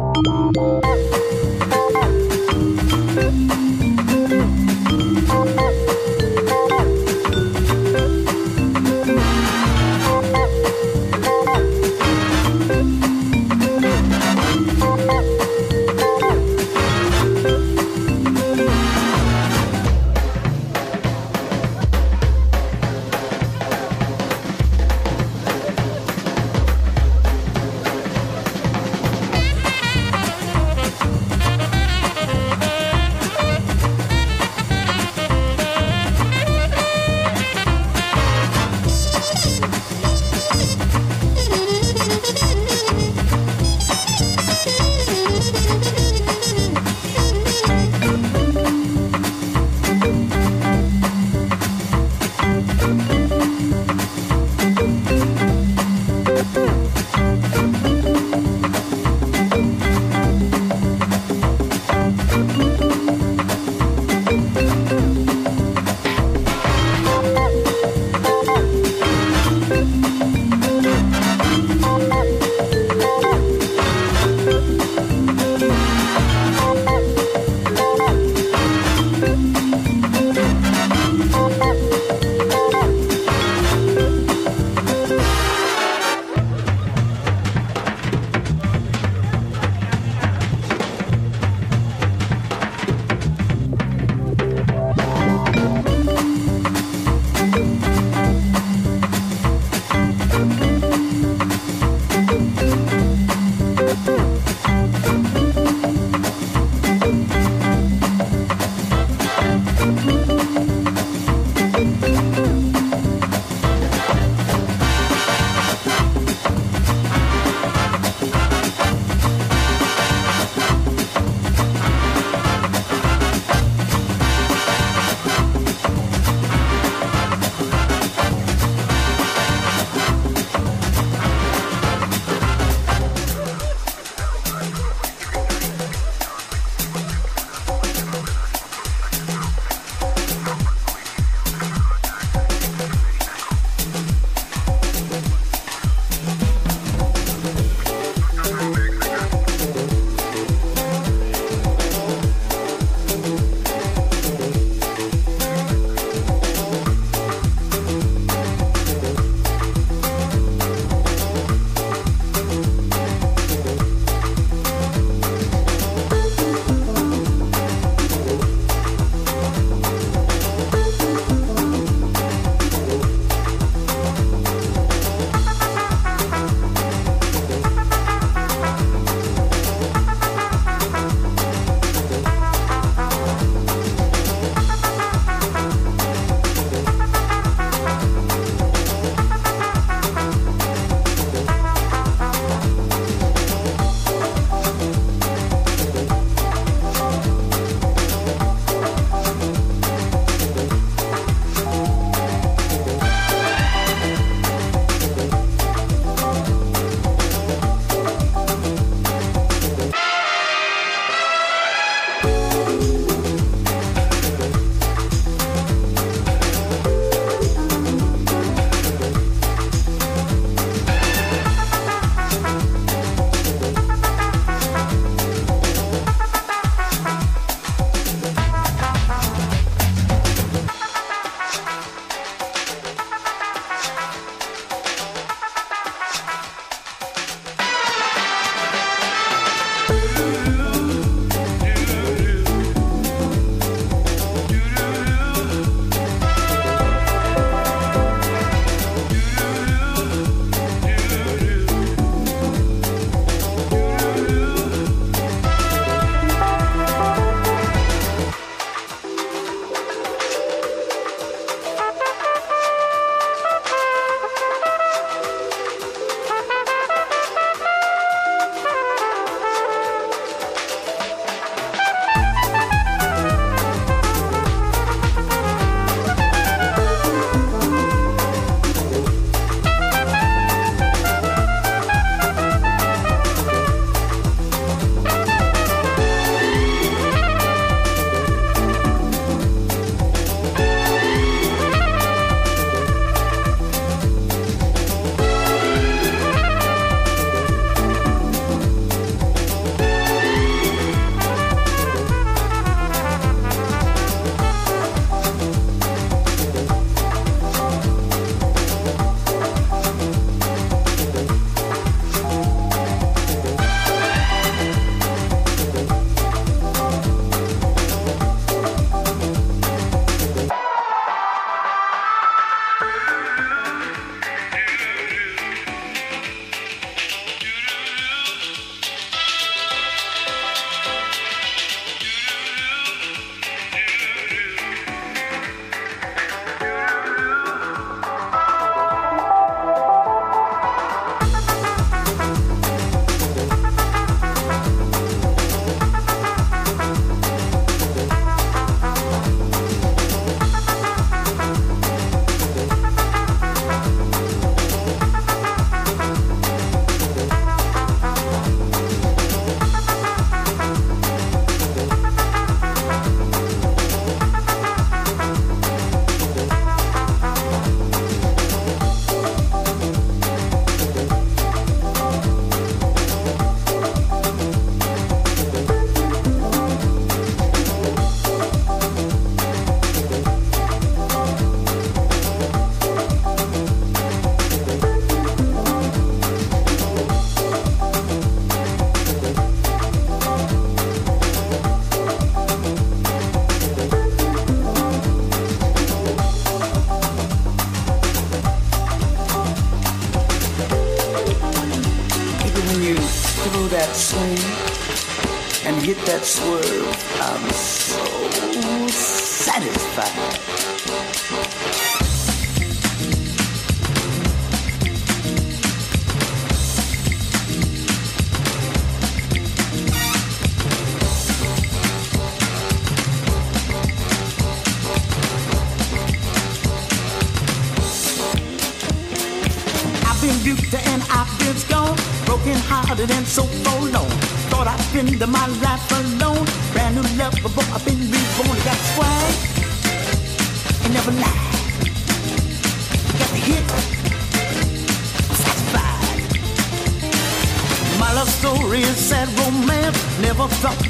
Música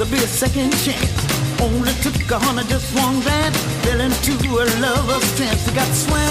there'll be a second chance. Only took a hundred, just one glance. Fell into a lover's trance. I got swam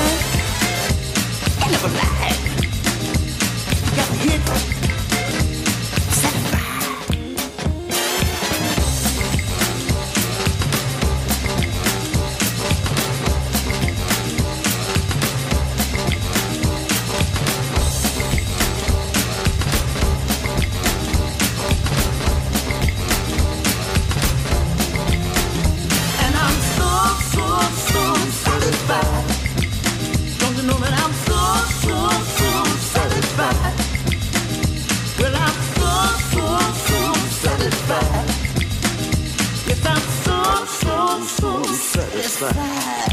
在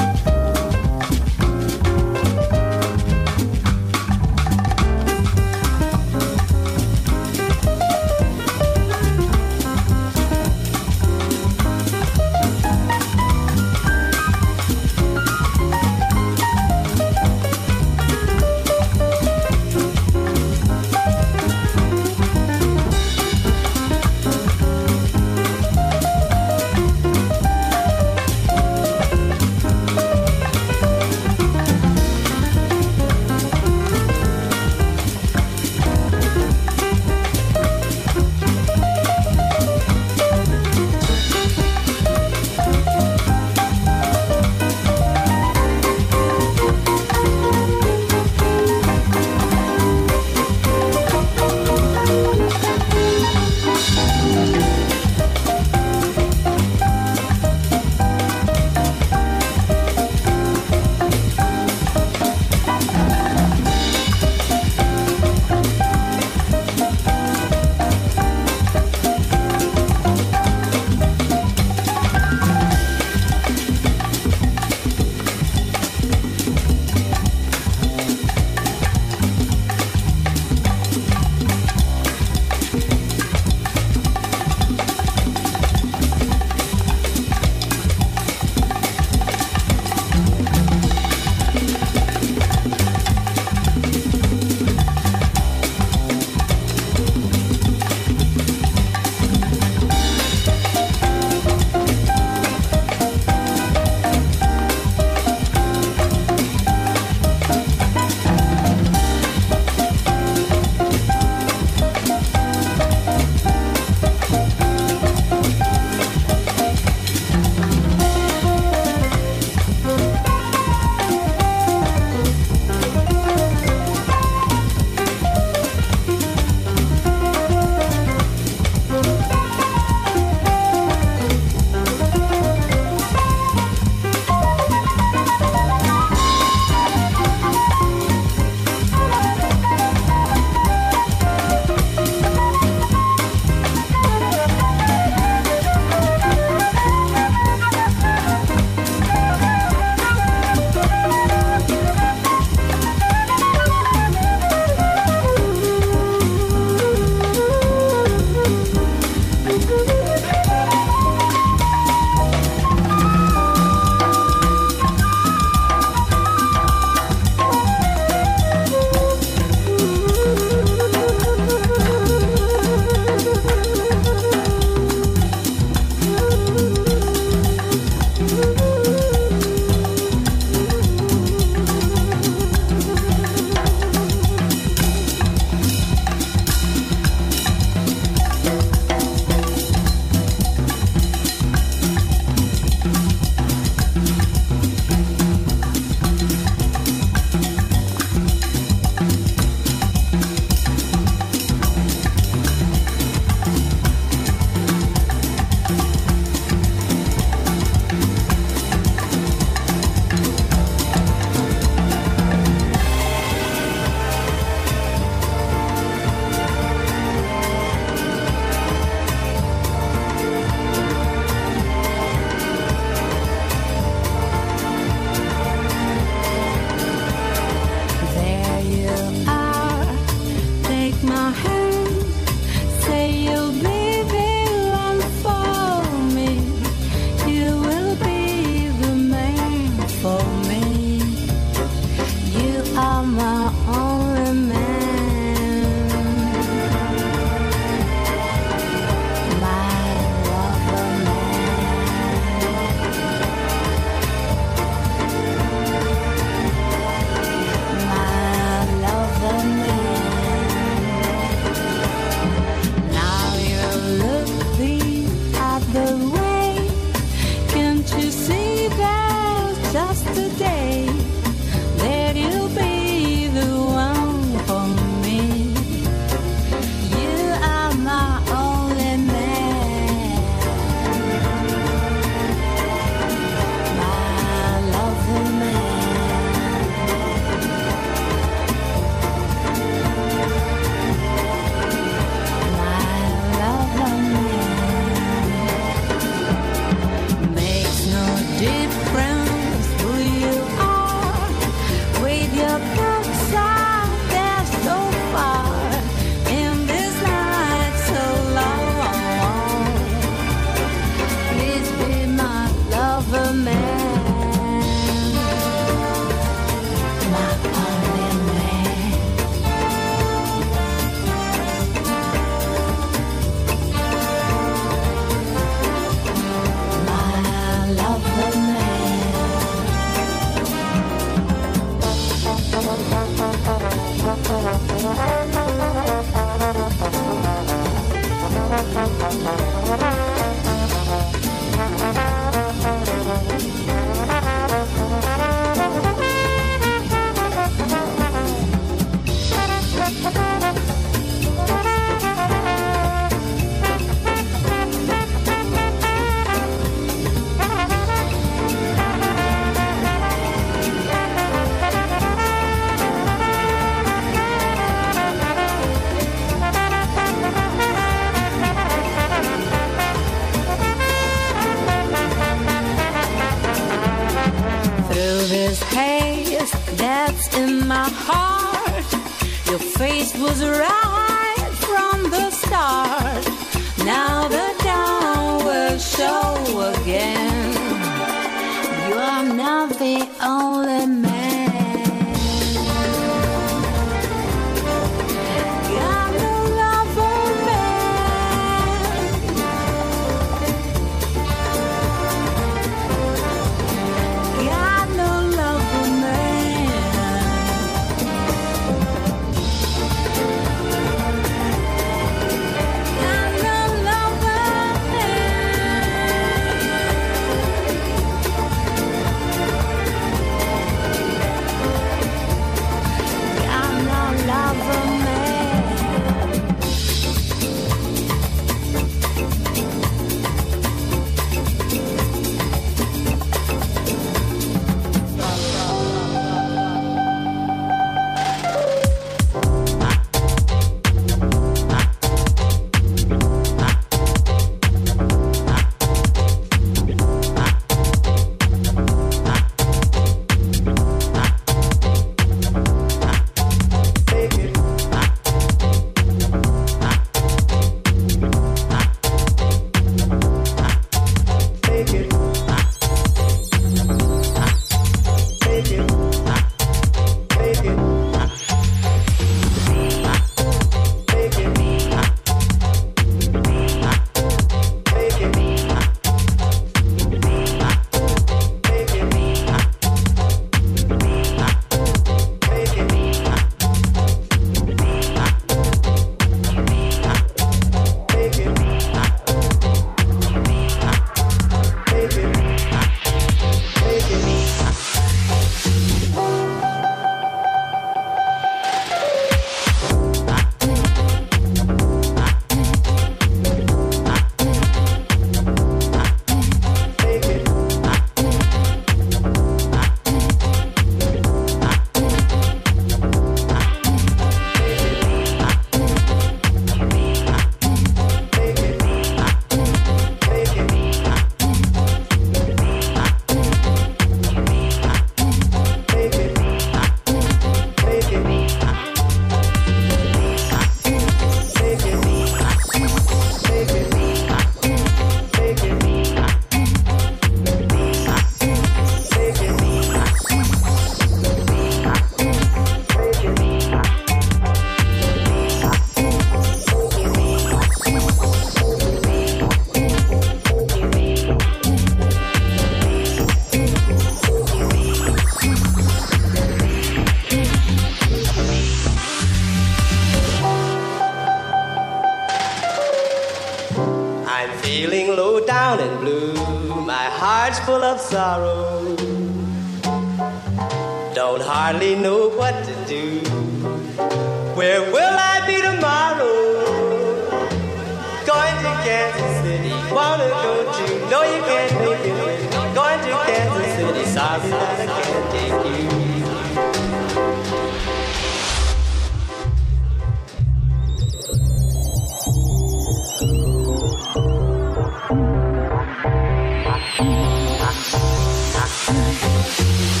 Thank you.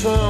this.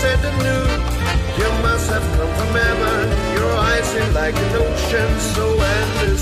said anew. You must have come from heaven, your eyes are like an ocean, so endless.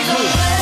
so good.